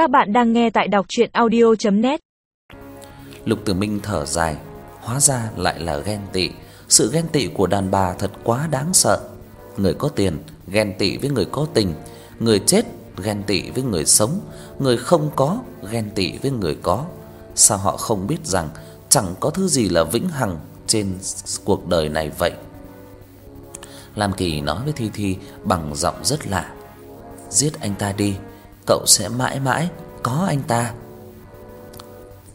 Các bạn đang nghe tại đọc audio net Lục Tử Minh thở dài, hóa ra lại là ghen tị. Sự ghen tị của đàn bà thật quá đáng sợ. Người có tiền ghen tị với người có tình, người chết ghen tị với người sống, người không có ghen tị với người có. Sao họ không biết rằng chẳng có thứ gì là vĩnh hằng trên cuộc đời này vậy? Lam Kỳ nói với Thi Thi bằng giọng rất lạ. Giết anh ta đi, cậu sẽ mãi mãi có anh ta.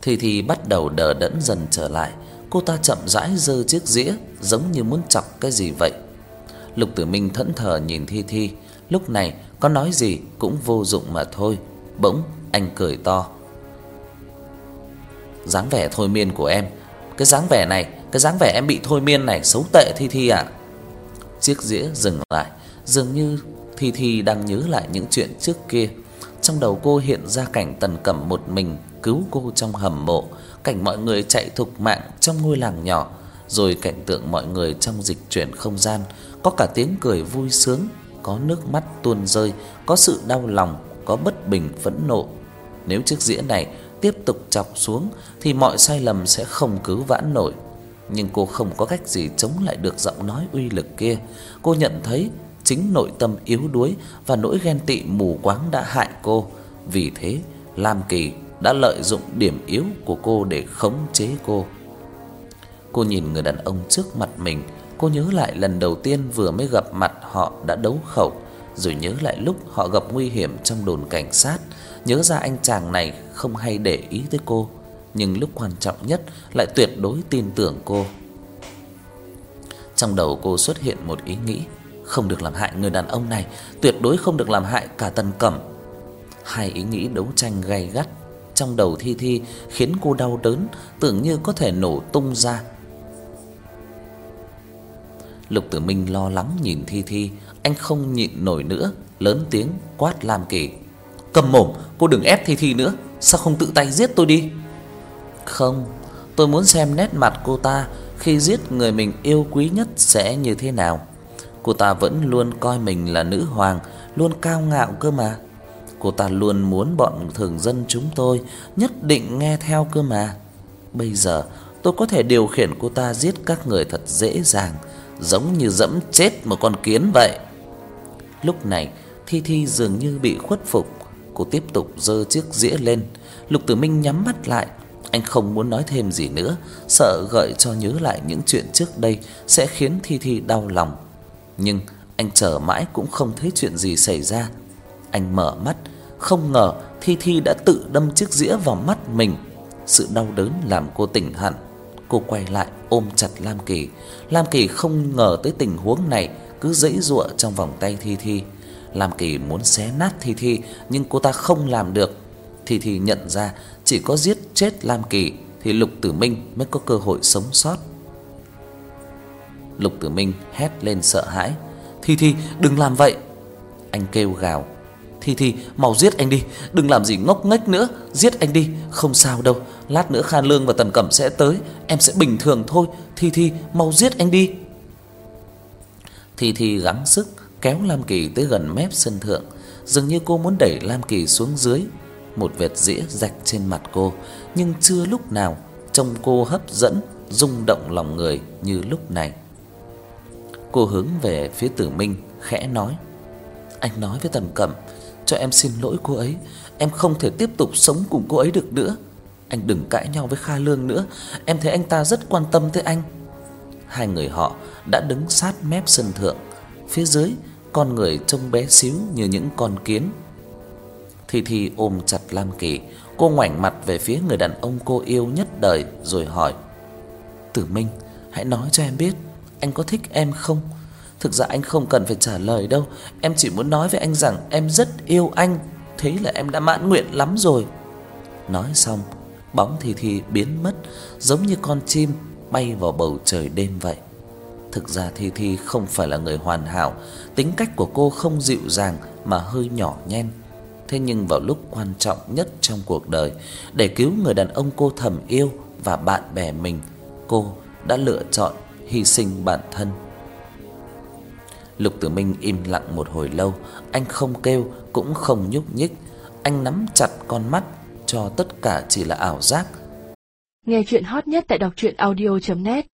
thì thì bắt đầu đờ đẫn dần trở lại, cô ta chậm rãi giơ chiếc dĩa giống như muốn chọc cái gì vậy. Lục Tử Minh thẫn thờ nhìn Thi Thi, lúc này có nói gì cũng vô dụng mà thôi. Bỗng anh cười to. Dáng vẻ thôi miên của em, cái dáng vẻ này, cái dáng vẻ em bị thôi miên này xấu tệ Thi Thi ạ. À. Chiếc dĩa dừng lại, dường như Thi Thi đang nhớ lại những chuyện trước kia. Trong đầu cô hiện ra cảnh Tần Cẩm một mình cứu cô trong hầm mộ, cảnh mọi người chạy thục mạng trong ngôi làng nhỏ, rồi cảnh tượng mọi người trong dịch chuyển không gian, có cả tiếng cười vui sướng, có nước mắt tuôn rơi, có sự đau lòng, có bất bình phẫn nộ. Nếu chiếc dĩa này tiếp tục chọc xuống thì mọi sai lầm sẽ không cứu vãn nổi. Nhưng cô không có cách gì chống lại được giọng nói uy lực kia. Cô nhận thấy chính nội tâm yếu đuối và nỗi ghen tị mù quáng đã hại cô. Vì thế, Lam Kỳ đã lợi dụng điểm yếu của cô để khống chế cô. Cô nhìn người đàn ông trước mặt mình, cô nhớ lại lần đầu tiên vừa mới gặp mặt họ đã đấu khẩu, rồi nhớ lại lúc họ gặp nguy hiểm trong đồn cảnh sát, nhớ ra anh chàng này không hay để ý tới cô, nhưng lúc quan trọng nhất lại tuyệt đối tin tưởng cô. Trong đầu cô xuất hiện một ý nghĩ, không được làm hại người đàn ông này, tuyệt đối không được làm hại cả Tần Cẩm. Hai ý nghĩ đấu tranh gay gắt trong đầu Thi Thi khiến cô đau đớn, tưởng như có thể nổ tung ra. Lục Tử Minh lo lắng nhìn Thi Thi, anh không nhịn nổi nữa, lớn tiếng quát Lam Kỳ: "Cầm mồm, cô đừng ép Thi Thi nữa, sao không tự tay giết tôi đi?" "Không, tôi muốn xem nét mặt cô ta khi giết người mình yêu quý nhất sẽ như thế nào." Cô ta vẫn luôn coi mình là nữ hoàng, luôn cao ngạo cơ mà. Cô ta luôn muốn bọn thường dân chúng tôi nhất định nghe theo cơ mà. Bây giờ tôi có thể điều khiển cô ta giết các người thật dễ dàng, giống như dẫm chết một con kiến vậy. Lúc này, Thi Thi dường như bị khuất phục, cô tiếp tục giơ chiếc dĩa lên. Lục Tử Minh nhắm mắt lại, anh không muốn nói thêm gì nữa, sợ gợi cho nhớ lại những chuyện trước đây sẽ khiến Thi Thi đau lòng. Nhưng anh chờ mãi cũng không thấy chuyện gì xảy ra. Anh mở mắt, không ngờ Thi Thi đã tự đâm chiếc dĩa vào mắt mình. Sự đau đớn làm cô tỉnh hẳn. Cô quay lại ôm chặt Lam Kỳ. Lam Kỳ không ngờ tới tình huống này, cứ giãy giụa trong vòng tay Thi Thi. Lam Kỳ muốn xé nát Thi Thi nhưng cô ta không làm được. Thi Thi nhận ra chỉ có giết chết Lam Kỳ thì Lục Tử Minh mới có cơ hội sống sót. Lục Tử Minh hét lên sợ hãi. "Thi Thi, đừng làm vậy." Anh kêu gào. "Thi Thi, mau giết anh đi, đừng làm gì ngốc nghếch nữa, giết anh đi, không sao đâu, lát nữa Khan Lương và Tần Cẩm sẽ tới, em sẽ bình thường thôi, Thi Thi, mau giết anh đi." Thi Thi gắng sức kéo Lam Kỳ tới gần mép sân thượng, dường như cô muốn đẩy Lam Kỳ xuống dưới. Một vệt dĩa rạch trên mặt cô, nhưng chưa lúc nào trông cô hấp dẫn, rung động lòng người như lúc này. Cô hướng về phía Tử Minh khẽ nói: "Anh nói với Tần Cẩm, cho em xin lỗi cô ấy, em không thể tiếp tục sống cùng cô ấy được nữa. Anh đừng cãi nhau với Kha Lương nữa, em thấy anh ta rất quan tâm tới anh." Hai người họ đã đứng sát mép sân thượng, phía dưới con người trông bé xíu như những con kiến. Thi Thi ôm chặt Lam Kỳ, cô ngoảnh mặt về phía người đàn ông cô yêu nhất đời rồi hỏi: "Tử Minh, hãy nói cho em biết, anh có thích em không? Thực ra anh không cần phải trả lời đâu, em chỉ muốn nói với anh rằng em rất yêu anh, thế là em đã mãn nguyện lắm rồi." Nói xong, bóng thì thì biến mất, giống như con chim bay vào bầu trời đêm vậy. Thực ra Thi Thi không phải là người hoàn hảo, tính cách của cô không dịu dàng mà hơi nhỏ nhen. Thế nhưng vào lúc quan trọng nhất trong cuộc đời, để cứu người đàn ông cô thầm yêu và bạn bè mình, cô đã lựa chọn hy sinh bản thân. Lục Tử Minh im lặng một hồi lâu, anh không kêu cũng không nhúc nhích. anh nắm chặt con mắt cho tất cả chỉ là ảo giác. Nghe truyện hot nhất tại doctruyenaudio.net